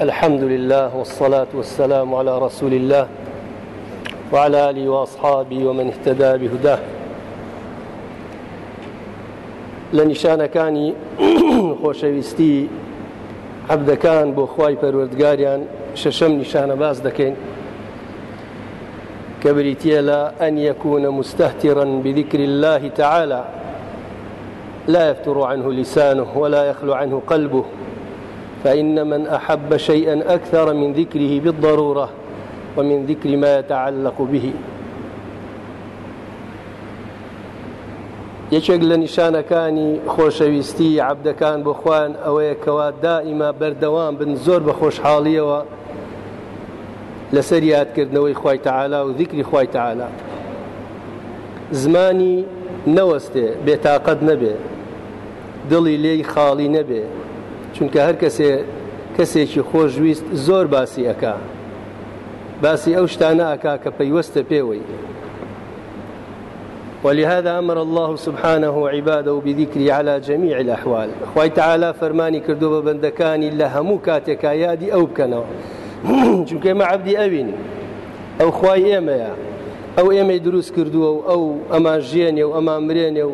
الحمد لله والصلاة والسلام على رسول الله وعلى آله وأصحابه ومن اهتدى بهداه. لە نیشانەکانی خۆشەویستی عبدەکان بۆ خی پەروەردگاریان شەشەم نیشانە باز کە بریتە لە ئەن يكون مستهترا بذكر الله تعالى. لا يفتر عنه لسانه ولا يخلو عنه قلبه. فإن من أحب شيئا أكثر من ذكره بالضرورة ومن ذكر ما يتعلق به. یەکێک لە نیشانەکانی خۆشەویستی عبدەکان بۆ خوان ئەوەیە کەوا دائیما بەردەوام بن زۆر بە خۆشحاڵیەوە لەسەر یادکردنەوەی خی تەعالا و ذیکری خی تەعالا. زمانی نەوەستێ بێتاقەت نەبێ دڵی لێی خاڵی نەبێ. چونکە هەر کەسێ کەسێکی خۆشویست زۆر باسی ئەکا. باسی ئەو شتانە ئەکا کە پەیوەستە پێوەی. ولهذا أمر الله سبحانه عباده بذكره على جميع الأحوال. خوي تعالى فرماني كردو ببندكاني لهمو كاتك يادي أو بكنوا چونکە ئێمە عبدی ئەوین ئەو خوای ئێمەیە ئەو ئێمەی دروست کردووە و ئەو ئەمان ژێنێ و ئەمان مرێنێ و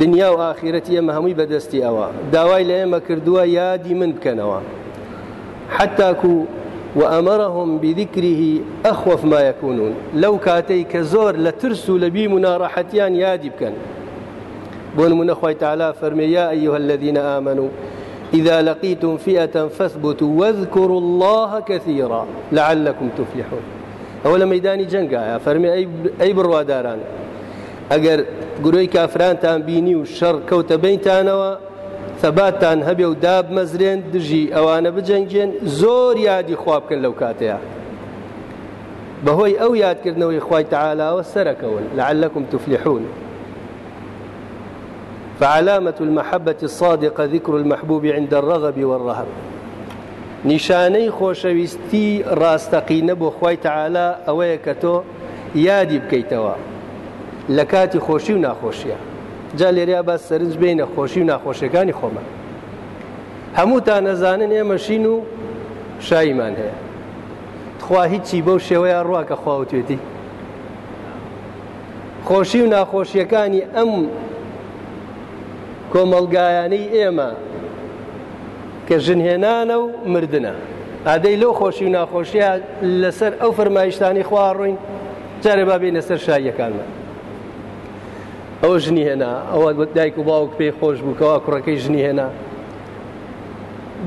دنیا و ئاخیرەتی ئێمە هەمووی بەدەستی ئەوە. داوای لە ئێمە کردووە یادی من بکەنەوە. حتاکو وأمرهم بذكره أخوف ما يكونون. لو كاتي كزور لترس لبي مناراحتيان يادي بكن. بون من أخوة تعالى فرمي يا أيها الذين آمنوا إذا لقيتم فئة فاثبتوا واذكروا الله كثيرا لعلكم تفلحون. أولا ميداني جنگا فرمي أي برواداران؟ ئەگەر گورۆی کافرانتان بینی و شەڕ کەوتە بینتانەوە سەباتان هەبێ و داب مەزرێن دژی ئەوانە بجەنگێن زۆر یادی خواب بکەن لەو کاتەیە. بەهۆی ئەو یادکردنەوەی خی تعالاوە سەرەکەون لعلكم تفلحون. فعلامة المحبة الصادقة ذكر المحبوب عند الرغب والرهب. نیشانەی خۆشەویستی ڕاستەقینە بۆ خی تعالا ئەوەیە کە تۆ لە کاتی خۆشی و ناخۆشیە. جا لێریا باس سەرنج بینە خۆشی و ناخۆشیەکانی خۆمە. هەمووتان نەزانن ئێمەشین و شایمان هەیە. خوا هیچی بەو شێوەیە ڕواکە خواوتێتی. خۆشی و ناخۆشیەکانی ئەم کۆمەلگایانەی ئێمە کە ژنهێنانە و مردنە. ئادەی لەو خۆشی و ناخۆشیە لەسەر ئەو فەرمایشتانی خواڕووین جارێ با بێنە سەر شایەکانمە ئەوە ژنی هێنا. ئەوە دایک و باوک پێی خۆش بووکەوە کوڕەکەی ژنی هێنا.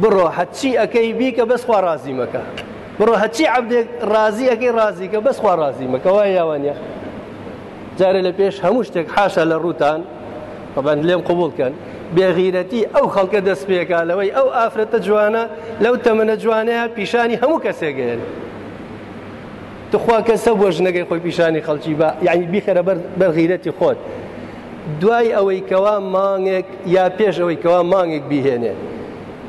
بڕۆ هەچی ئەەکەی بیکە بەسخوا ڕازی مەکە. بڕۆ هەچی عبدێک ڕازی ئەەکەی ڕازی کە بەسخوا ڕازی مەکەەوە یاوانە جارە لە پێش هەموو شتێک حاشە لە ڕووتان. بەبند لێم قوبولکەن بێغیرەتی ئەو خەڵکە دەست پێکا لەوەی ئەو ئافرەتە جوانە لەو تەمەنە جوانەیە پیشانی هەموو کەسێگەێن تخوا کەسە بۆ ژنەگەی خۆی پیشانی خەڵکی بە یعنی بیخەرە بەرغیرەتی خۆت. دوای ئەوەی کەوا مانگێک یا پێش ئەوەی کەوا مانگێک بیهێنێ؟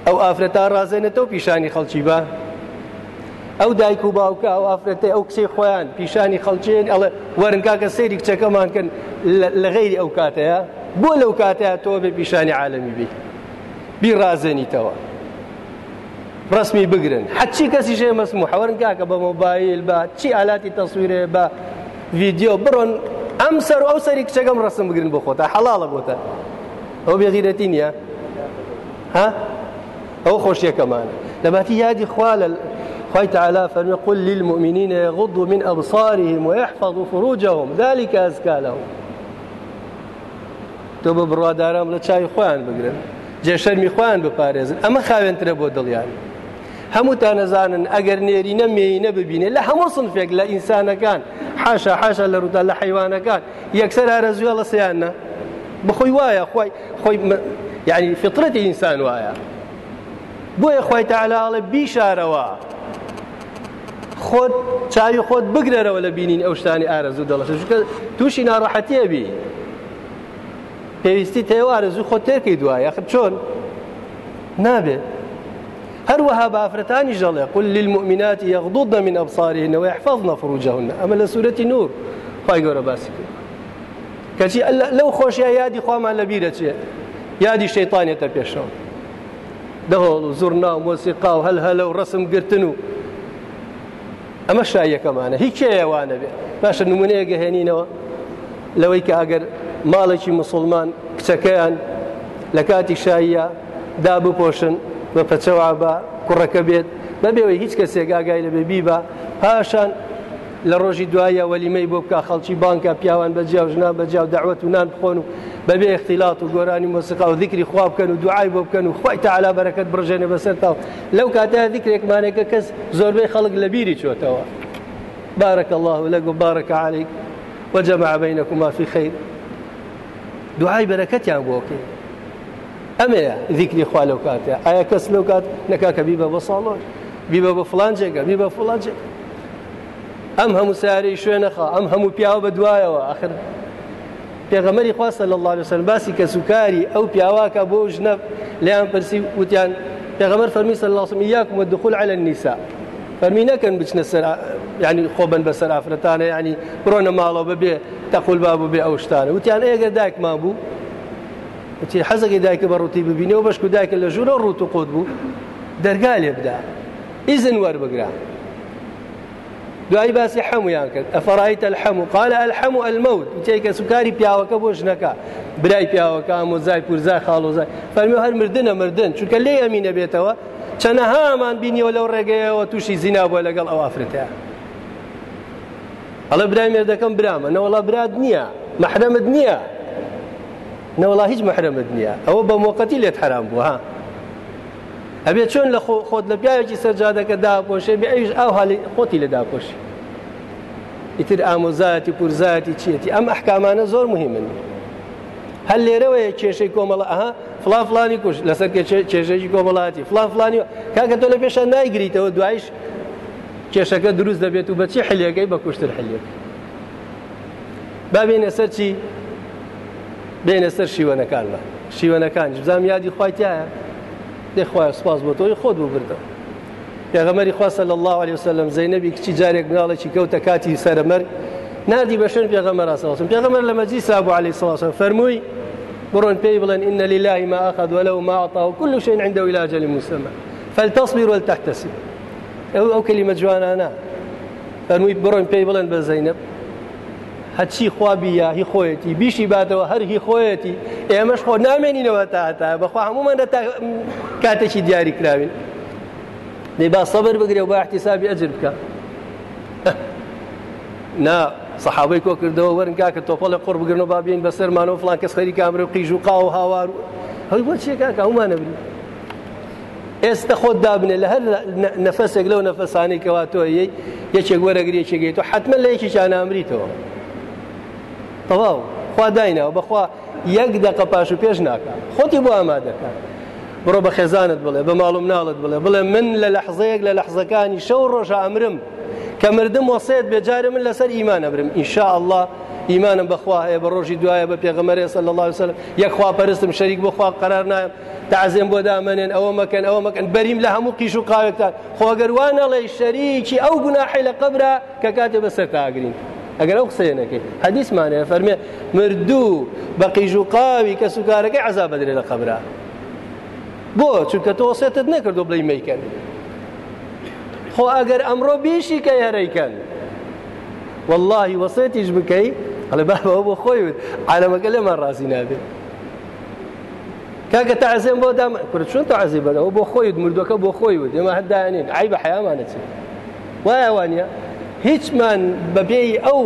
ئەو ئافرەتا ڕازێنێتەوە پیشانی خەڵکی بە ئەو دایک و باوکە ئەو ئافرەتە ئەو کچەی خۆیان پیشانی خەڵکیێن ئەڵێ وەرنکاکە سەیری کچەکەمانکەن لە غیری ئەو کاتەیە؟ بۆ لەو کاتەیە تۆ بێ پیشانی عالەمی بی. بی ڕازێنیتەوە. ڕسمی بگرن. حچی کەسی ژێ مەسم و حەوەرنکاکە بە مۆبایل بە چی ئالاتی تەسویرێ بە ڤیددیو بڕۆن ئەم سەر ئەو سەری کچەکەم ڕستم بگرن بۆ خۆتا حەڵاڵە بۆتە ئەو بێغیرەتی نییە ها؟ ئەو خۆشیەکەمان لەباتی یادی خوا لە خی تعالى فرمي قل للمؤمنين يغضوا من أبصارهم ويحفظوا فروجهم ذلك أزكى لهم. تۆ بە بڕوادارام لە چاوی خۆیان بگرن جێشەرمی خۆیان بپارێزن ئەمە خاوێنترە بۆ هەمووتان نەزانن ئەگەر نێری نەمێینە ببینێت لە هەموو سنفێک لە ئینسانەکان حاشا حاشا لە ڕوودا لە حیوانەکان یەکسەر ئارەزوە لە سیانە بخۆی وایە خۆی خۆی یعنی فطرەتی ئینسان وایە. بۆیە خۆی تەعالاڵە بیشارەوە. خۆت چاوی خۆت بگرەرەوە لە بینین ئەو شتانی ئارەزوو دەڵەش چونکە تووشی ناڕەحەتیە بی. پێویستی تێوە ئارەزوو خۆ تێکەی دوایە. خ چۆن؟ نابێت هەروەها بافرەتانی ژەڵێ قل للمؤمنات يغضضن من أبصارهن ويحفظن فروجهن. لە سوورەتی نور خی گەورە باسی. کرد کەچی لەو خۆشیە یادی خوامان لە بیرە چێ یادی شەیطانێتە پێشەوە دەهۆڵ و زورنا و مۆسیقا و هەل هەلە و ڕسم گرتن و ئەمە شایەکەمانە. هیچ کێوانە بێ. باشە نمونەیە گەهێنینەوە. لەوەی کە ئەگەر ماڵێکی مسلمان کچەکەیان لە کاتی شایە دا بپۆشن بە پەچەوا بە کوڕەکە بێت بەبێەوەی هیچ کەسێک ئاگای لە بێبی بە پاشان لە ڕۆژی دوایە وەلیمەی بۆ بکە خەڵکی بانکە پیاوان بەجیاو ژنا بەجیاو داوەت و نان بخۆن و بەبێ اختیلات و گۆرانی مۆسیقا و ذکری خواب بکەن و دوعای بۆ بکەن و خۆی تعالا بەرەکەت چۆتەوە بارك الله لك وبارك عليك وجمع بينكما في خير. دعای بەرەکەتیان بۆکەی ئەمەیە ذیکری خوا لەو کاتێ ئایا کەس لەو کات نەکاکە بیبە بە ساڵۆن بیبە بە فلان جێگە بیبە فلان جێگە ئەم هەموو ساری شوێنەخوا ئەم هەموو پیاوە بە دوایەوە آخر پێغەمەری خواستە لە الله لەسەر باسی کە سوکاری ئەو پیاواکە بۆ ژنە لیان پرسی وتیان پێغەمەر فەرمی سەر لاسم یاکم الدخول على النساء. فەرمی نەکەن بچنە سەر ینی خۆبن بە سەر ئافرەتانە ینی بڕۆنە ماڵەوە ببێ تەقول با ببێ ئەو شتانە. وتیان ئێگە دایکمان بوو وتی حەزەکەی دایکە بە ڕوتی ببینەوە بەشک دایکە لە ژوورە ڕوت و قوت بوو دەرگا لێ بدا ئیزن وەربگرا دوای باسی حەمویان کرد ئەفڕایتە الحەمو قال الحەمو المەوت وتێکە سوکاری پیاوەکە بۆ ژنەکە برای پیاوەکە ئامۆزای پورزای خاڵۆزای فەرمی هەر مردنە مردن چونکە لێ ئەمینە بێتەوە چەنە هامان بینیەوە لەو ڕێگەیەوە تووشی زینا بۆ لەگەڵ ئەو ئافرەتەیە ئەڵە برای مێردەکەم برامە نەوەڵا براد نییە مەحرەمت نییە نەوەڵا هیچ مەحرەمت نییە. ئەوە بە مۆقەتی لێت حرام بوو ها. ئەبێ چۆن لە خۆت لە پیاوێکی سەرجادەکە داپۆشێ بێ ئەوش ئەو حالی خۆتی لە داپۆشی. ئیتر ئامۆزایەتی پورزایەتی چێتی ئەم ئەحکامانە زۆر مهمن. هەل لێرەوەیە کێشەی کۆمەڵە ئەها فلا فلانی کوش لەسەر کێشێکی کۆمەڵاتی. فلان فلانی کاکە تۆ لە پێشە نایگریتەوە دوایش کێشەکە دروست دەبێت و بەچی حلیەکەی؟ بە کوشتر حلیەک با بێنە سەر چی؟ بێنە سەر شیوەنەکانمە شیوەنەکان بزانام یادی خوایتیایە دێخوای سپاس بۆ تۆی خۆت ببردەوە پێغەمەری خواستە لە الله عليه وسلم زەینەبی کچی جارێک مناڵێکی کەوتە کاتی سەرمەرگ نادی بە شوێن پێغەمەر لە مەجلیس ئابوو عليه الصلاة فەرمووی بڕۆن پێی بڵێن إن لله ما أخذ ولو ما أعطى وكل شيء عنده إلى أجل مسمى. فلتصبر ولتحتسب. ئەو کەلیمە جوانانە فەرمووی بڕۆن پێی بڵێن بە زەینەب. هەچی خوابی یا هی خۆیەتی بیشی باتەوە هەر هی خۆیەتی. ئێمەش خۆ نامێنینەوە تاتا بەخوا هەمومان کاتێکی دیاری کراوین. دەی با سەبر بگرێ و با احتیسابی ئەجر بکە. نا سەحابەی کۆ کردەوە وەرنگا کە تۆپە لە قڕ بگرن و بابین بەسەرمانەوە فلان کەس خەری کامرە و قیژ و قاو و هاوار هەوی بۆ چیەکە هەمومانە بری ئێستا خۆت دابنێ لە هەر نەفەسێک لەو نەفەسانی کەوا تۆ یەکێک وەرەگری یەکێگەیت و حتممە لە یەکی چانامریتەوە تەواو خوا داینەوە بەخوا یەک دەقە پاش و پێش ناکە خۆتی بۆ ئامادەکە بڕۆ بە خێزانت بڵێ بە ماڵ و مناڵت بڵێ من لە لەحزەیەک لە لەحزەکانی شەو ڕۆژە ئەمرم کە مردم وەسێت بێجارە من لەسەر ئیمانە برم ئینشاء الله ئیمانم بەخوا هەیە بە ڕۆژی دوایە بە پێغەمەرێ صلی الله عليه وسلم. یەکخوا پەرستم شەریک بخوا قرار نایم. تعزێم بۆ دامەنێن ئەوە مەکەن ئەوە مەکەن بەریم لە هەموو قیش و قاوێکتان خۆگەروانەڵێ شەریکی ئەو گوناحی لە قبرە کە کاتێ بەسەر تاگرین ئەگەر ئەو قسەیەنەکەی حەدیسمانەیە فەرمێ مردوو بە قیژ و قاوی کە سوکارەکەی عذاب بدرێ لە قبرە بۆ چونکە تۆ وەسێتت نەکردو بڵی مەیکەن خۆ ئەگەر ئەمڕۆ بیشی کە هەرەیکەن واللهی وەسێتیش بکەی ئەڵێ بابەوە بۆ خۆی وت. عالەمەکە لێمان ڕازی نابێت. کاکە تەعزێم بۆ دام چۆن تەعزی بەدەوە بۆ خۆی مردوەکە بۆ خۆی وت. ئێمە هەدانین عی بە حیامانە چی؟ وایە وانە هیچمان بەبێی ئەو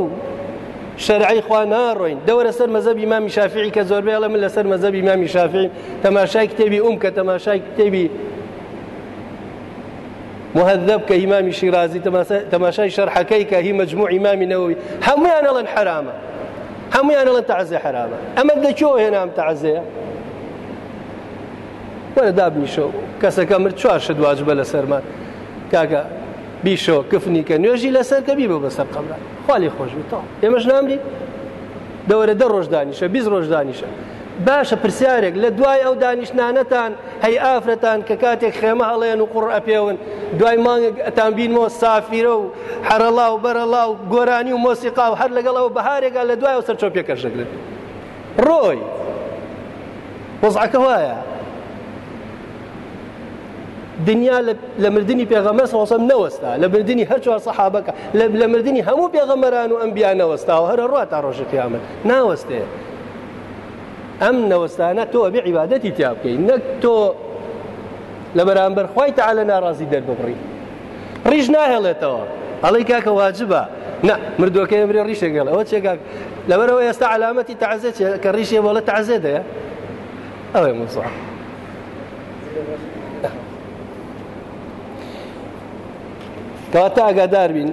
شەرعی خوا ناڕۆین دەوەرە سەر مەزەبی مامی شافعی کە زۆر بێڵە من لەسەر مەزەبی مامی شافعی. تەماشای کتێبی ئوم کە تەماشای کتێبی مهذب کە ئیمامی شیرازی تەماشای شەرحەکەی کە هی مجموع ئیمامی نەوەی. هەمویان ئەڵەن حرامە. هەمویان ئەڵەن تەعزێ حرامە. ئەمە دەچۆ هێنام تەعزەیە وەرە دابنیشە کەسەکە مرد چوار شت واجبە لە سەرمان. کاکە بیشەوە کفنی کە نوێژی لەسەر کە بیبە بەسەر قەمرە. خالی خۆش بێتەوە ئێمەش نامری دەوەرە دە ڕۆژ دانیشە بیست ڕۆژ دانیشە باشە پرسیارێک لە دوای ئەو دانیشتانەتان هەی ئافرەتان کە کاتێک خێمە هەڵێن و قوڕ ئەپێون دوای مانگێک ئەتان بینەوە سافیرە و حەرەڵا و بەرەڵا و گۆرانی و مۆسیقا و هەر لەگەڵەوە بەهارێکا لە دوای و سەر چۆ پێکەشەگرن ڕۆی! وەزعەکە وایە. دنیا لە مردنی پێغەمە سەوسم نەوەستا لە مردنی هەر چوار سەحابەکە لە مردنی هەموو پێغەمەران و ئەمبیا نەوەستاوە هەر ڕات تا ڕۆژە قیامەت ناوەستێ ئەم نەوەستانە تۆ بێ عیبادەتی تیا بکەی نەک تۆ لە بەرامبەر خی تەعاالە ناڕازی دەربڕی ڕیژ ناهێڵێتەوە ئەڵی کاکە واجبە نه مردوەکەی مرێ ڕیشێگەڵ ئەوە چێکا لەبەرەوە ئێستا علامەتی تعزێت کە ڕیشێ بۆ لە تعزێ دەیە ئەوەی موسا کەواتە ئاگادار بین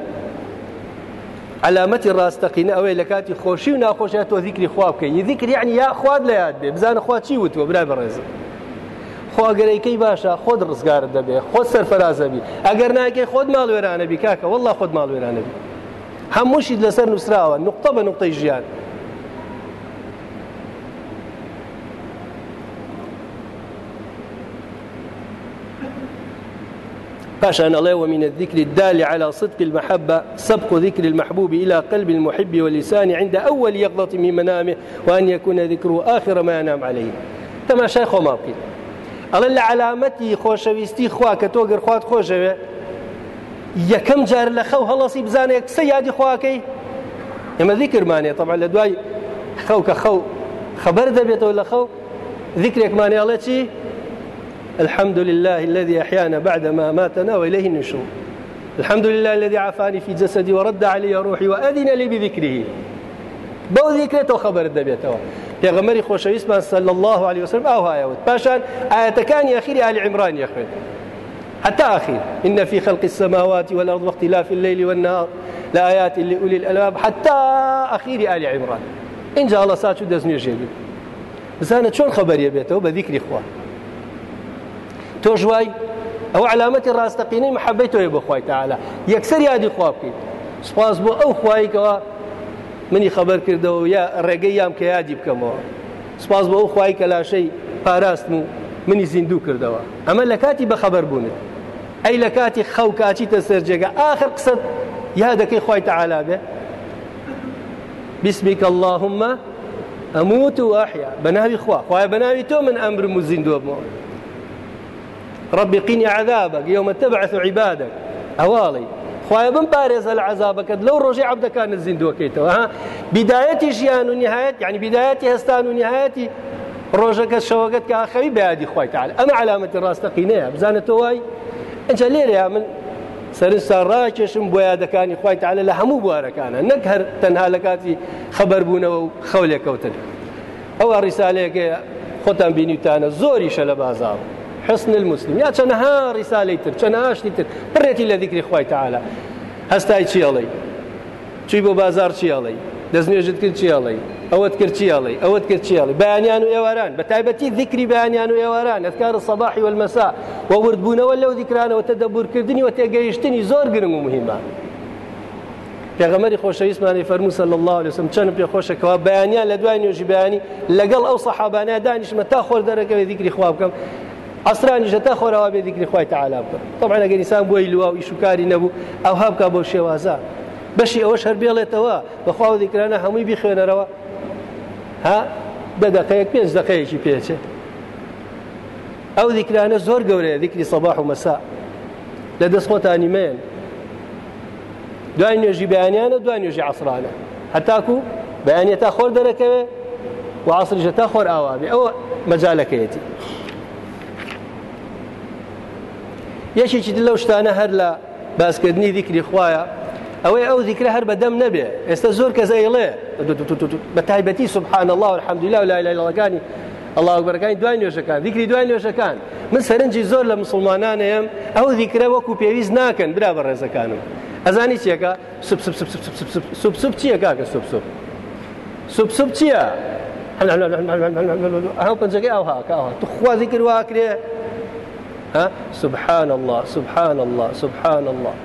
علامەتی ڕاستەقینە ئەوەی لە کاتی خۆشی و ناخۆشیە تۆ ذیکری خوا بکەی ذیکر یعنی یا خواد لە یاد بێ بزانە خوا چی وتوە برای بەڕێزم خواگەرەکەی باشە خۆت ڕزگارت دەبێ خۆت سەرفەرازەبی ئەگەر ناکەی خۆت ماڵ وێرانەبی کاکە والله خۆت ماڵ وێرانەبی هەمووشیت لەسەر نووسراوە نقطە بە نقطەی ژیان باشا الله ومن الذكر الدال على صدق المحبة سبق ذكر المحبوب إلى قلب المحب واللسان عند أول يقظة من منامه وأن يكون ذكره آخر ما ينام عليه. تماشای خۆما بکەیت ئەڵێ لە علامەتی خۆشەویستی خوا کە تۆ گەر خوات خۆشەوێ یەکەم جار خەو هەڵەسی بزانێت قسە یادی خواکەی ئێمە ذیکرمانێ طبعا خەو کە خەو خەبەر دەبێتەوە لە خەو ذیکرێکمانێ ئەڵێ چی الحمد لله الذي أحيانا بعدما ماتنا وإليه النشور. الحمد لله الذي عافاني في جسدي ورد علي روحي وأذن لي بذكره. بەو ذیکرێتەوە خەبەر دەبێتەوە پێغەمەری خۆشەویستمان سەل الله عليه وسلم ئەو هایەوت پاشان ئاەتەکانی ئەخیری علی عمران یەخوێن حتى أخير إن في خلق السماوات والأرض واختلاف الليل والنهار لآيات لأولي الألباب. حتى أخير آل عمران. إن جاء الله ساتشو دزني جيبي بزانە چۆن خبریە بێتەوە بە ذیکری خوا تۆ ژوای ئەو علامەتی ڕاستەقینەی محەبەی تۆی بۆ خی تەعالا. یەکسەر یادی خوا بکەیت سپاس بۆ ئەو خوایکەوە منی خەبەر کردەوە یا ڕێگەی یام کە یادی بکەمەوە. سپاس بۆ ئەو خوای کە لاشەی پاراستم و منی زیندوو کردەوە. ئەمە لە کاتی بەخەبەر بوونت. ئەی لە کاتی خەو کاچیتە سەررجێگە آخر قسەت یا دەکەی خی تەعالا بێ. بسمیکە اللهمە ئەموت و ئاحیا بەناوی خوا. خوای بەناوی تۆ من ئەمرم و زیندوە بمەوە. رب قینی عذابك يوم تبعث عبادك. ئەواڵی خوای بم پارێزە لە عذابەکەت لەو ڕۆژی عبدەکان زیندوەکەیتەوە ها؟ بدایەتی ژیان و نهایەت یعنی بدایەتی هەستان و نهایەتی ڕۆژەکە شەوەکەت کە ئاخەوی بەیادی خۆی تعال ئەمە علامەتی ڕاستەقینەیە بزانێتەوە وای ئەجا لێرەیە من سەرنجسان ڕاکێشم بۆ یادەکانی خی تعالە لە هەموو بوارەکانە نەک هەر تەنها لە کاتی خەبەربوونەوە و خەولێکەوتن ئەوە ڕیسالەیەکە خۆتان بینیتانە لە بازاڕ حسن المسلم. یا چەنەها ڕیسالی تر چەنەهاشتی تر. بڕێتی لە دیکری خی تعالە هەستای چیڵی چی بۆ بازار چیڵی دەستنێژت کرد چیڵی ئەوەت کرد چیڵی ئەوەت کرد چیڵی بەیانیان و ئێواران. بە تایبەتی ذکری بەیانیان و ئێواران. ئەفکار سەباحی والمەسا و وردبوونەوە لەو دیکرانەوە تە دەبورکردنی و تێگەیشتنی زۆر گرنگ و مهمە. پێغەمەری خۆشەویستمانی فەرموسە لە الله لەسم چەند پێ خۆشەکەەوە بەیانیان لە دوای نوێژی بەیانی لەگەڵ ئەو سەحابانە دانیشمە تا خۆر دەرەکەوێ دیکری خوا بکەم. ئەسرانیشە تا خۆراوە بێ دیگری خی تعالا بکە طبعا ئەگەر ئینسان بۆی لوا و ئیشوکاری نەبوو ئەو هابکە بۆ شێوازە بەشی ئەوە شەر بێڵێتەوە بەخوا و دیکرانە هەمووی بیخوێنەرەوە ها؟ بە دقەیەک پێنج دقەیەکی پێچێ ئەو دیکرانە زۆر گەورەیە دیکری سەباح و مەسا لە دەست خۆتانی مێن دوای نوێژی بەیانیانە دوای نوێژی عسرانە هەتاکو بەیانە تا خۆر دەرەکەوێ و عسریشە تا خۆر ئاوابێ ئەوە مەجالەکەیەتی یەکێکی لەو شتانە هەر لە باسکردنی دیکری خویە ئەوەی ئەو دیکرە هەر بەدەم نەبێ ئێستا زۆر کە زەیڵێ بە تایبەتی سبحان الله الحمدلله و لا اله الا الله الله ئەکبەرەکانی دوای نوێژەکان دیکری دوای نوێژەکان من سەرنجی زۆر لە مسلمانانەیەم ئەو دیکرە وەکو پێویست ناکەن برا بە ڕێزەکانم ئەزانی چیەکە سوب چییە کاکە سوب سوب سوب سوب چییە ئەو پنجەکەی ئەو هاکەوە تو خوازی کردواکرێ سبحان الله سبحان الله سبحان الله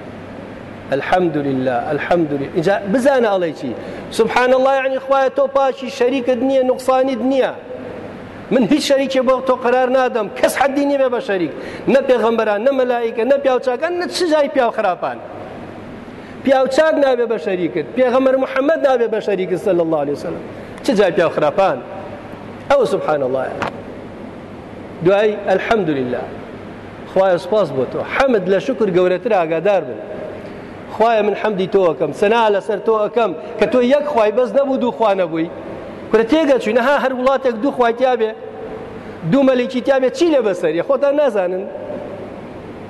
الحمد لله الحمد لله اینجا بزانە ئەڵێ چی سبحان الله خوایە تۆ پاشی شەریکت نییە نقصانی نییە من هیچ شەریکێ بۆ تۆ قرار نادەم کەس حەدی نیێ بە شەریک نە پێغەمبەران نە مەلایکە نە پیاوچاکان نە چژای پیا خراپان پیاوچاک نابێ بە شەریکت پێغەمەر محەممەد نابێ بە شەریکت سەل الله عليه وسلم. چ جای پیا خراپان ئەوە سبحان الله. دوای الحمد لله خوایە سپاس بۆ تۆ حەمد لە شکر گەورەتر ئاگادار بن. خوایە من حەمدی تۆ ئەەکەم سەنا لەسەر تۆ ئەەکەم کە تۆ یەک خوای بەس نەبوو دوو خوا نەبووی کورە تێگە چوینەها هەر وڵاتێک دوو خوایتیابێ دوو مەلیکی تیابێ چی لە بەسەری خۆتان نازانن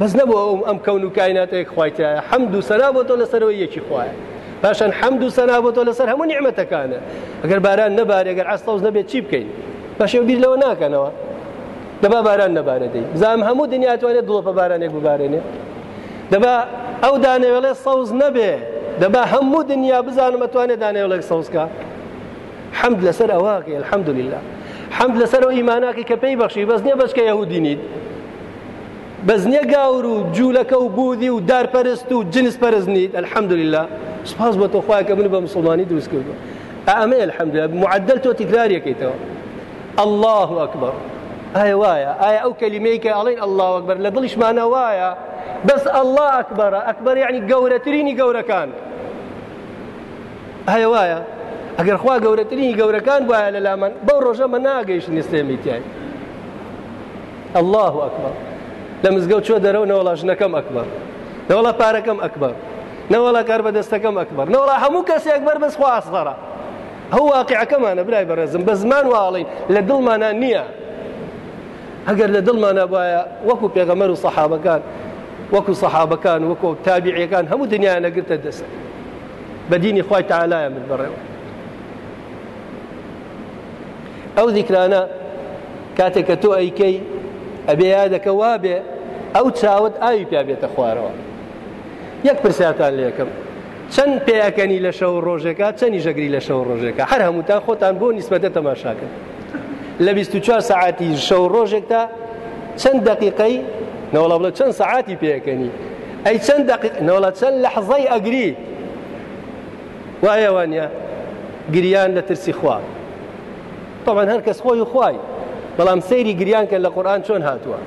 بەس نەبوو ئەم کەون و کایناتێک خوایتایە حەمد و سەنا بۆ تۆ لەسەرەوەی یەکی خوایە باشان حەمد و سەنا بۆ تۆ لەسەر هەموو نیعممەتەکانە ئەگەر باران نەبارێ گەر ئەستەوز نەبێت چی بکەین؟ باشێ بیر لەوە ناکەنەوە. دەبا باران نەبارە دەی بزانام هەموو دنیاتوانێت دڵۆپە بارانێک ببارێنێ دەبا ئەو دانێوەڵێ سەوز نەبێ دەبا هەموو دنیا بزانم ئەتوانێت دانێوڵێک سەوزکە حەمد لەسەر ئەواقی الحمد لله حەمد لەسەر ئەو ئیماناکی کە پێی بەخشی بەس نییە بەشکە یەهودی نیت بەس نییە گاور و جوولەکە و بودی و دارپەرست و جنس پەرز نیت الحمد لله سپاس بۆ تۆ خوای کە من بە مسلمانی دروست کردو ئەمە الحەمد لله معدل تۆ تکراریەکەیتەوە الله أكبر ئایا وایە؟ ئایا ئەو کەلیمەیکە ئەڵین الله ئەکبەر لە دڵیشمانە وایە؟ بەس الله ئەکبەرە ئەکبەر یعنی گەورەترینی گەورەکان. هەیە وایە؟ ئەگەر خوا گەورەترینی گەورەکان وایە لە لامان بەو ڕۆژەمە ناگەیشت نستێمی تیای. الله ئەکبەر. لە مزگەوت چۆ دەرەوە نەوەڵا ژنەکەم ئەکبەر. نەوەڵا پارەکەم ئەکبەر. نەوەڵا کار بەدەستەکەم ئەکبەر. نەوەڵا هەموو کەسێک بەر بەس خوا ئەسغەرە هەو واقعەکەمانە برای بەڕێزم بە زمان واڵین لە دڵمانان نییە. ئەگەر لە دڵمانە وایە وەکو پێغەمەر و سەحابەکان وەکو سەحابەکان وەکو تابیعەکان هەموو دنیا نەگرتە دەست. بە دینی خی تعالایە من بڕێەوە ئەو دیکرانە کاتێک کە تۆ ئەیکەی ئەبێ یادەکە وابێ ئەو چاوت ئاوی پیا بێتە خوارەوە. یەک پرسیاتان لێکم چەند پێیەکەنی لە شەو ڕۆژێکە چەندی ژەگری لە شەو ڕۆژێکە هەر هەمووتان خۆتان بۆ نیسبەتە تەماشاکەن. لە 24 سعاتی شەو ڕۆژێکدا؟ چەند دقیقەی؟ نەوەڵە بڵە چەند سعاتی پێەکەنی ئەی چەند نەوەڵە چەند لە حەزای ئەگری وایەوانە گریان لە ترسی خوا. طبعا هەر کەس خۆی خوای. بەڵام سەیری گریان کە لە قورآن چۆن هاتووە؟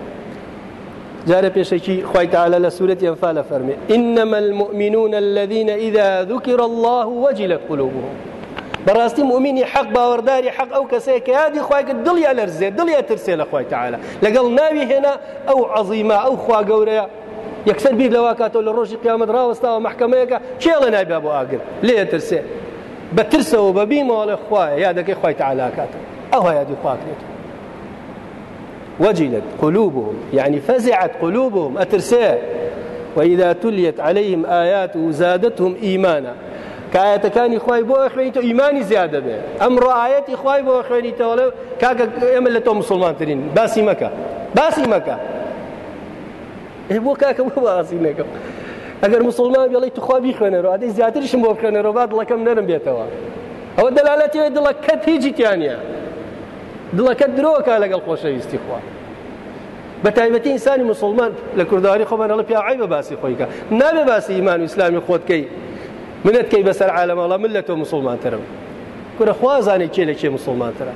جارە پێشێکی خی تعالى لە سوورەت ئەنفالە فەرمێ إنما المؤمنون الذين إذا ذكر الله وجلت قلوبهم. بەڕاستی مؤمنی حەق باوەڕداری حەق ئەو کەسەیە کە یادی خخوایگە دڵیا لەرزێ دڵیا ترسێ لە خۆی تعاالە لەگەڵ ناوی هێنا ئەو عظیمە ئەو خوا گەورەیە یەکسەر بیر لەوا کاتەوە لە ڕۆژی قیامەت ڕاوەستاوە محکمەیەەکە کێڵە نایبا بۆ ئاگر لێ ترسێ بە ترسەوە بە بیمەوە لە خوایە یادەکەی خۆی تعالاکاتەوە ئەو یادی خواکرێت وجلت قلوبهم يعني فزعت قلوبهم أترسيه وإذا تليت عليهم آياته زادتهم إيمانا. کایەتەکانی خی بۆ خوێنیتەوە ئیمانی زیادە بێ. ئەمڕۆ ئاەتی خی بۆ خوێنیتەوە لە کاکە ئێمە لە تۆ مسلمانترین باسی مەکە باسی مەکە. بۆ کاکە بۆ باسی نەکەم ئەگەر مسلمان بێڵی توخوا بیخوێنەرەوە ئەدەی زیاتریشم بۆ بخێنەرەوە با دڵەکەم نەرم بێتەوە. ئەوە دەلالەتەوە دڵەکەت هیچی تیانە. دڵەکەت درۆکە لەگەڵ خۆشەویستی خوا. بە تایبەتی ئینسانی مسلمان لە کوردداری خۆمان هەڵە پیاعی بە باسی خۆیکە نابێ باسی ئیمان و ئیسلامی خۆتکەی. منت کەی بەسەر عالەمەڵە من لە تۆ مسلمانترم کورە خوازانێک کێ لە کێ مسلمانترە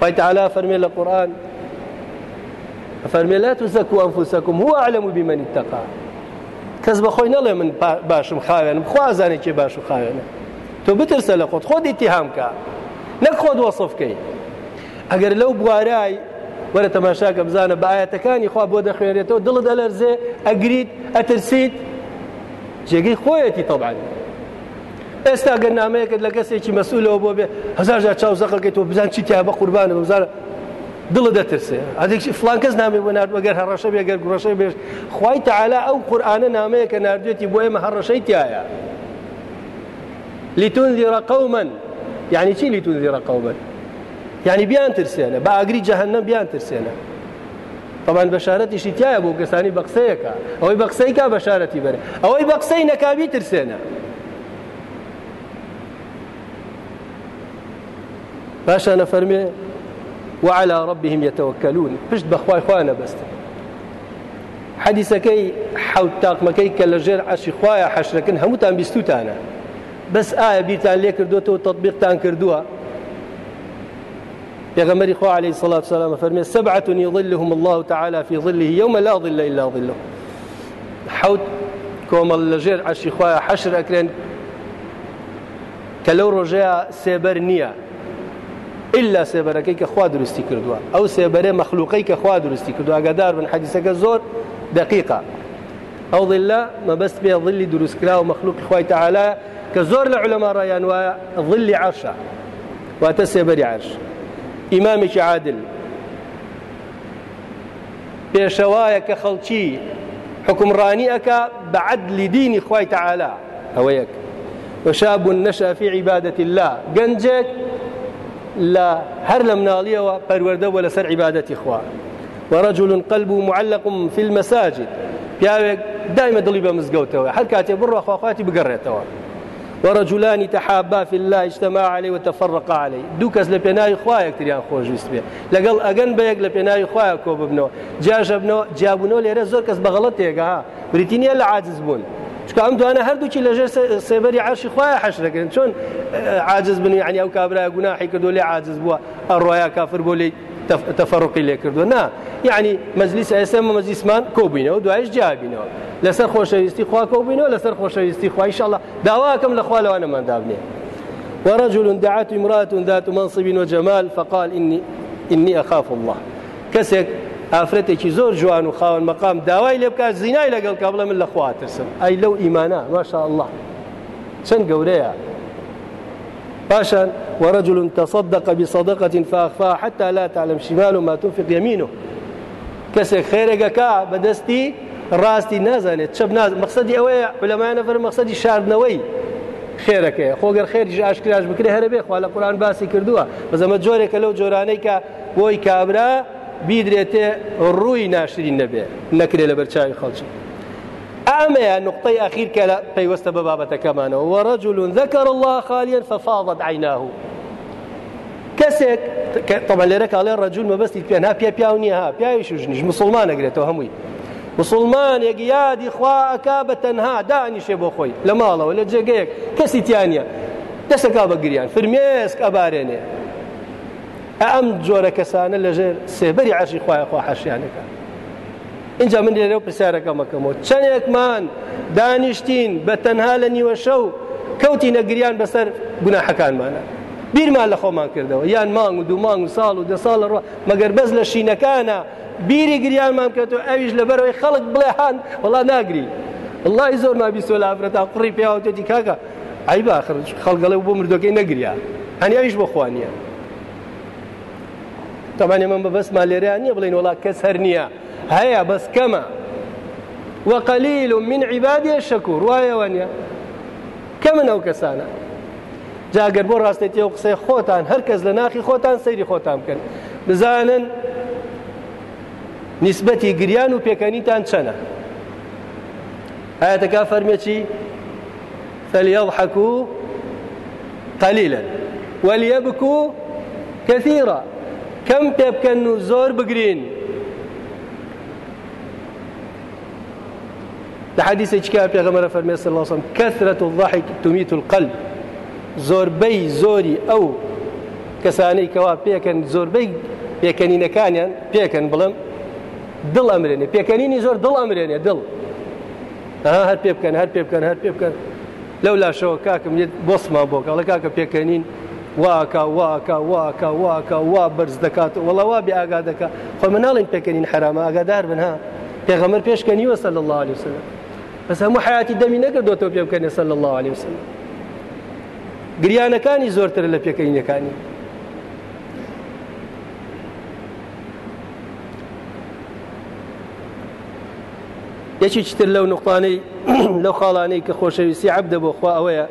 خی تعالا فەرمێ لە قورآن فەرمێ لا تزەکو ئەنفوسەکم هو أعلم بمن اتقى. کەس بەخۆی نەڵێ من باشم خاوێنم خوازانێک کێ باش و خاوێنە تۆ بترسە لە خۆت خۆت ئیتیهام کە نەک خۆت وەصفکەی ئەگەر لەو بوارای وەرە تەماشاکە بزانە بە ئاەتەکانی خوا بۆ دەخوێنێتەوە دڵت ئەلەرزێ ئەگریت جێگەی خۆیەتی تەبعاان ئێستا گەر نامەیەکت لە کەسێکی مەسئولەوە بۆ بێ هزار چاو زەقەکەیت و بزان چی تیا بە قوربانە بزانە دڵە دەترسێ. ئەدێکی فلان کەس نامی بۆ نرد وەگەر هەڕەشە بێگەر گوڕەشەی بێش خی تعالا ئەو قورآانە نامەیە کە نردێتی بۆ ئێمە هەڕەشەی تایە. لیتونذیڕ قوما. یعنی چی لیتونذیڕ قوما؟ یعنی بیان ترسێنە بە ئاگری جەهنم بیان ترسێنە. طبعا بەشارەتیشی تایە بۆ کەسانی قسەیەکە ئەوەی بە قسەیکا بەشارەتی بەرێ ئەوەی بە قسەی نەکاوی ترسێنە باشانە فەرمێ وعلى ربهم يتوكلون. پشت بەخوای خوانە بەستن حەدیسەکەی حوت تاقمەکەی کە لە ژێر عشی خوایە حەشرەکن هەمووتان بیستوتانە بەس ئایا بیرتان لێ کردوەوە تطبیقتان کردووە پیغمبر خو عليه الصلاة والسلام فرمي سبعة يظلهم الله تعالى في ظله يوم لا ظل إلا ظله. حوت كومل لجير عشي خواه حشر أكرين كلو رجاء سيبر نية إلا سێبەرەکەی کە خوا دروستی کردووە. ئەو سێبەرێ مەخلوقی کە خوا دروستی کردو ئاگادار بن حەدیسەکە زۆر دقیقە. ئەو ظلە مەبەست بێ ظلی دروستکرا و مەخلوقی خوای تعالا کە زۆر لە علەما ڕایان وایە ئیمامێکی عادل پێشەوایە کە خەڵکی حکمڕانی ئەکا بەعدلی دینی خوای تعالا ئەوە یەک وشاب نشأ في عبادة الله. گەنجێک لا هەر لە مناڵیەوە پەروەردە وە لەسەر عیبادەتی خوا ورجل قلبه معلق في المساجد. پیاوێک دایمە دڵی بە مزگەوتەوە هەر کاتێ بڕە خواخواتی ورجلان تحابا في الله اجتماع عليه وتفرق عليه. دوو کەس لە پێناوی خوا یەکتریان خۆشویست بێ. لەگەڵ ئەگەن بە یەک لە پێناوی خخوایە کۆ ببنەوە. جاژە بنەوە جیاببوونەوە لێرە زۆر کەس بەغڵەت تێگەها بریتینیە لە عاجز بوون. چکە ئەم دوانە هەردووکی لەژێر سێبەری عرشی خخوای حەشرەکەن عاجز بنی عنی ئەو کابرای گوناحی کردو لێ عاجز ئەڕۆیا کافر بۆ لی تەفەڕقی لێ کردو نا یعنی مەجلیس ئێسمە مەزیسمان کۆبووینەوە دوایش جابینەوە لەسەر خۆشەویستی خوا کۆبووینەوە لەسەر خۆشەویستی خوایشله داواکەم لە خوالەوانەماندابنێ ورجل دعته امرأة ذات منصب وجمال فقال إني إني أخاف الله. كسك ئافرەتێکی زۆر جوان و خاوەن مەقام داوای لێ بکات زینای لەگەڵ من لە خواترسم ئەی لەو ئیمانە ماشاء الله چەند گەورەیە. باشا ورجل تصدق بصدقة فأخفاها حتى لا تعلم شمال ما تنفق يمينه. کەسێک خێرەگەکە بەدەستی ڕاستی نازانێت چەپ ناز مەقصدی ئەوەیە لەمایانە فەر مەقصدی شاردنەوەی خێرەکەی خۆگەر خێریش ئاشکراش بکرێ هەرە بێ خوا لە قورآن باسی کردووە بەزەمە جۆرێکە لەو جۆرانەی کە بۆی کابرا بیدرێتێ ڕووی ناشرین نەبێ نەکرێ لە بەرچاوی خەڵکی ئەمەیە نقطەی ئەخیر کە لە پەیوەستە بە بابەتەکەمانەوە وەڕەجل ذكر الله خاليا ففاضت عيناه. کەسێک طبعا لێرە کاڵێ ڕەجول مەبەستی پێێنها پێ پیاو نییە ها پیاوی شوژنیش مسلمان ئەگرێتەوە هەمووی مسلمان یەک یادی خواکە بە تەنها دانیشێ بۆ خۆی لە ماڵەوە لە جێگەیەک کەسی تیانە دەسەکا بە گریان فرمێسک ئەبارێنێ ئەم جۆرە کەسانە لەژێر سێبەری عشی خخوای خوا حەشیانەکە اینجا من لێرە پرسیارەکە مەکەمەوە چەندێکمان دانیشتین بە تەنها لە نیوە شەو کەوتی نەگریان بەسەر گوناحەکانمانە بیرمان لە خۆمان کردەوە یان مانگ و دوو مانگ و ساڵ و دە ساڵ ڕۆ مەگەر بەس لە شینەکانە بیری گریانمان کردەوە ئەویش لە بەرەوەی خەڵک بڵێ هاان وڵا ناگری. والله زۆر مابیستۆ لە ئافرەتا قڕی پیاوەتی کاکە ئەی باخر خەڵگەڵێ بۆ مردەکەی نەگریا هەنیاویش بۆ خوانیە تەمانێ من بەبەستمان لێریان نییە بڵین وڵات کەس هەر نییە هەیە بەس کەمە وەقلیل من عیبادی شەکوور وایەوە نیە کە من ئەو کەسانە جاگەر بۆ ڕاستێتی ئەو قسەی خۆتان هەرکەس لە ناخی خۆتان سەیری خۆتان بکەن بزانن نسبەتی گریان و پێکەنیتان چەنە ئاەتەکە فەرمێکی فليضحكوا قليلا. وليبكوا كثيرا. کەم پێ بکەن و بگرین لە حدیثێکا پێغەمەرە فەرمێ صلی الله عليه وسلم كثرة الضحك تميت القلب زۆربەی زۆری ئەو کەسانەی کەوا پێکەن زۆربەی پێکەنینەکانیان پێکەن بڵم دڵ ئەمرێنێ پێکەنینی زۆر دڵ ئەمرێنێ دڵ هەر پێ بکەن هەر پێ بکەن هەر پێ بکەن لەو لاشەوە کاکەم بۆسمان بۆ کاڵە کاکە پێکەنین واکە واکە واکە واکە وا بەرز دەکات وڵە وا بێ ئاگا دەکە خۆ مناڵین پێکەنین حرامە ئاگادار بنها پێغەمەر پێشکەنیوە سەل الله عليه وسلم بەس هەموو حیاتی دەمی نەکردۆتەوە پێ بکەنێ سەل الله عليه وسلم. گریانەکانی زۆرتر لە پێکەینەکانی یەکی چتر لەو نقطانەی لەو خاڵانەی کە خۆشەویستی عبدە بۆ خوا ئەوەیە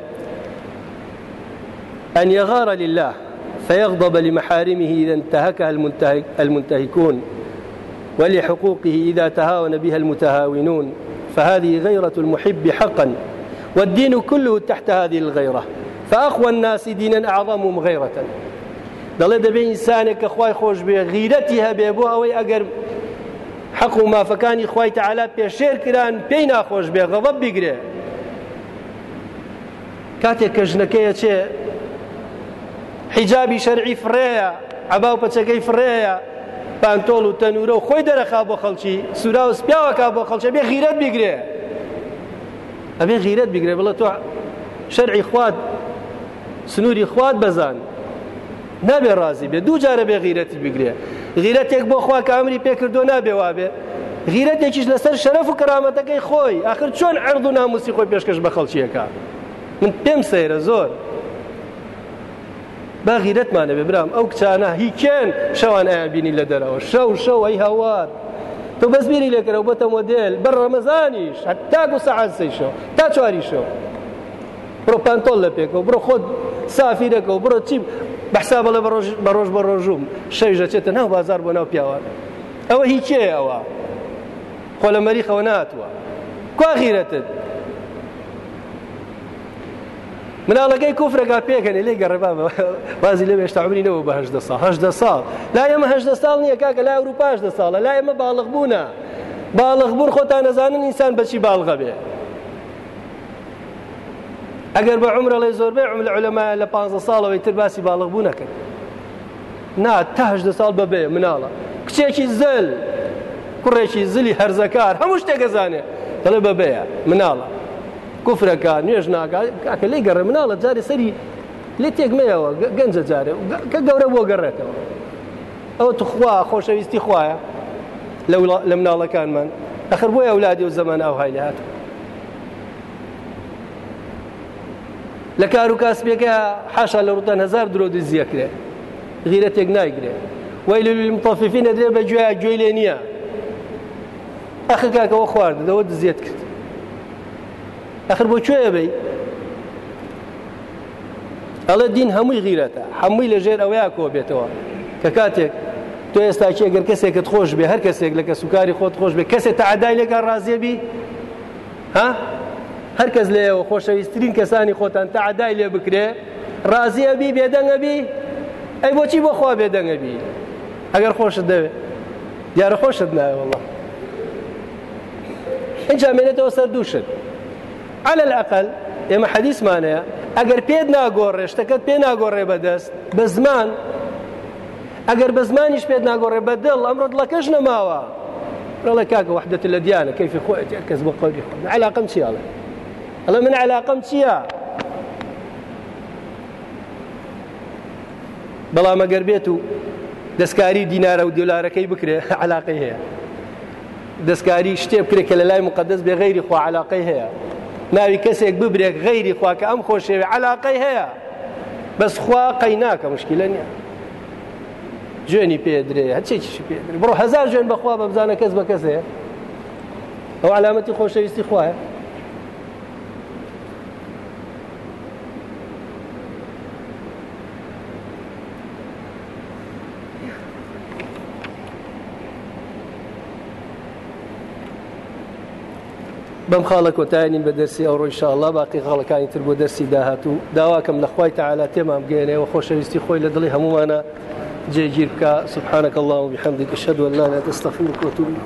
أن يغار لله فيغضب لمحارمه إذا انتهكها المنتهكون ولحقوقه إذا تهاون بها المتهاونون. فهذه غيرة المحب حقا والدين كله تحت هذه الغيرة. فأخوى الناس دينا أعظمهم غيرة. دەڵێ دەبێ ئینسانێک کە خی خۆش بێ غیرەتی هەبێ بۆ ئەوەی ئەگەر حەق و مافەکانی خی تعالا پێشێر کران پێی ناخۆش بێ غەڵب بیگرێ کاتێک کە ژنەکەیە پانتۆڵ و تەنورە و خۆی دەرەخا بۆ خەڵکی سوورا و سپیاوەکە بۆ خەڵچە بێ غیرەت بیگرێ. ئەبێ غیرەت بیگرێ بڵە تۆ شەرعی خوات سنووری خوات بەزان. نابێ ڕازی بێ دوو جارە بێ غیرەتی بگرێ غیرەتێک بۆ خوا کە ئەمری پێکردو نابێ وابێ غیرەتێکیش لەسەر شەرەف و کەرامەتەکەی خۆی. آخر چۆن عرض و ناموسی خۆی پێشکەش بە خەڵکیەکە؟ من پێم سەیرە زۆر. با غیرەتمانە بێ برام ئەو کچانە هیکێن شەوان ئایان بینی لە دەرەوە. شەو شەو ئەی هاوار تۆ بەس بیری لێکەرەوە بۆتە مۆدل بەر ڕەمەزانیش تاکو سەعات سەیشەوە تا چواری شەو. بڕۆ پانتۆل لە پێکەوە بڕۆ خۆت سافی دەکەەوە بڕۆ چی؟ بەحسا بڵێ بە ڕۆژ بە ڕۆژوم. شەی ژەچێتە ناو بازار بۆ ناو پیاوان ئەوە هیچێ ئەوە. خۆ لە مەریخەوە ناتوە. کوا غیرەتت مناڵەکەی کوفرەکە پێکەنی لێ گەڕێبا بازی لێ هێشتا عمرینەوە بە هەشدە ساڵ. هەشدە ساڵ. لا ئێمە هەشدە ساڵ نییە کاکە لا ئەوروپا هەشدە ساڵە. لا ئێمە باڵغ بوونە باڵغ بوون خۆتان نەزانن ئینسان بەچی باڵغە بێ. ئەگەر بە عمرە لێ زۆربەی عمر لە عولەما لە پ ساڵەوەی تر باسی باڵغ بوو نەکرد نا تاهدە ساڵ بەبێ مناڵە. کچێکی زل کوڕێکی زلی هەرزەکار هەموو شتێکەزانێ دەڵێ بەبەیە مناڵە. کوفرەکە نوێژ ناکە لی گەڕێ مناڵە جارێ سەری لێ تێکمەوە گەنجە جارێ کە گەورە بۆ گەڕێتەوە ئەوە توخوا خۆشەویستی خوایە لە مناڵەکانمان ئەخر بۆی ئەولادی و زەمان ئەو هاای هاتوو لە کار و کاسبێکە حاشا لە ڕوتان هزار درۆ دزیەکرێ غیرەتێک نایگرێ وەی لە متەفیفین دەدرێ بە گوێ گوێی لێ نییە ئەخر کاکەەوە خواردەوە دزیێت کرد ئەخر بۆ کوێ بی ئەڵە دین هەمووی غیرەتە هەمووی لە ژێر ئەوەیە کۆ بێتەوە؟ کە کاتێک تۆ ئێستا ئەگەر کەسێکت خۆش بێ هەر کەسێک لە کە سوکاری خۆت خۆش بێ کەسێک تەعادای لەگەڵ ڕازێبی ها؟ هەر کەس لێەوە خۆشەویستترین کەسانی خۆتان تەعادای لێ بکرێ ڕازیەبی بێدەنگەبی ئەی بۆچی بۆ خوا بێدەنگەبی ئەگەر خۆشت دەوێت دیارە خۆشت نایە وڵە اینجا مێنێتەوە سەر دووشت على الأقل ئێمە حەدیسمانەیە ئەگەر پێت ناگۆڕێ شتەکەت پێ ناگۆڕێ بەدەست بە زمان ئەگەر بە زمانیش پێت ناگۆڕێ بە دڵ ئەمڕۆ دڵەکەش نەماوە ڕڵە کاکە وحدەت لە دیانە کەیفی خۆیت کەس بە قۆری خۆ علاقم چیاڵێ ئەڵە من علاقم چییە؟ بەڵام ئەگەر بێت و دەستکاری دینارە و دلارەکەی بکرێ علاقی هەیە دەستکاری شتێ بکرێت کە لە لای مقدس بێ غیری خوا علاقی هەیە ناوی کەسێک ببرێک غیری خواکە ئەم خۆشێوێ علاقەی هەیە. بەس خوا قەی ناکە مشکلە نییە. جوێنی پێدرێ هەچێکیشی پێدرێ؟ بڕۆ هزار جوێن بەخوا بە بزانە کەس بە کەسێ. ئەو خۆشەویستی خوایە بەم خاڵە کۆتایانی بە دەرسی ئەو ڕۆیشاءله باقی خاڵەکانی تر بۆ دەرسی داهاتوو. داواکەم لەخوای تعالا تێمام بگەێنەوە خۆشەویستی خۆی لە دڵی هەمومانە. جێگیر بکە. سبحانك الله وبحمدك أشهد أن لا إله إلا أنت أستغفرك وأتوب إليك.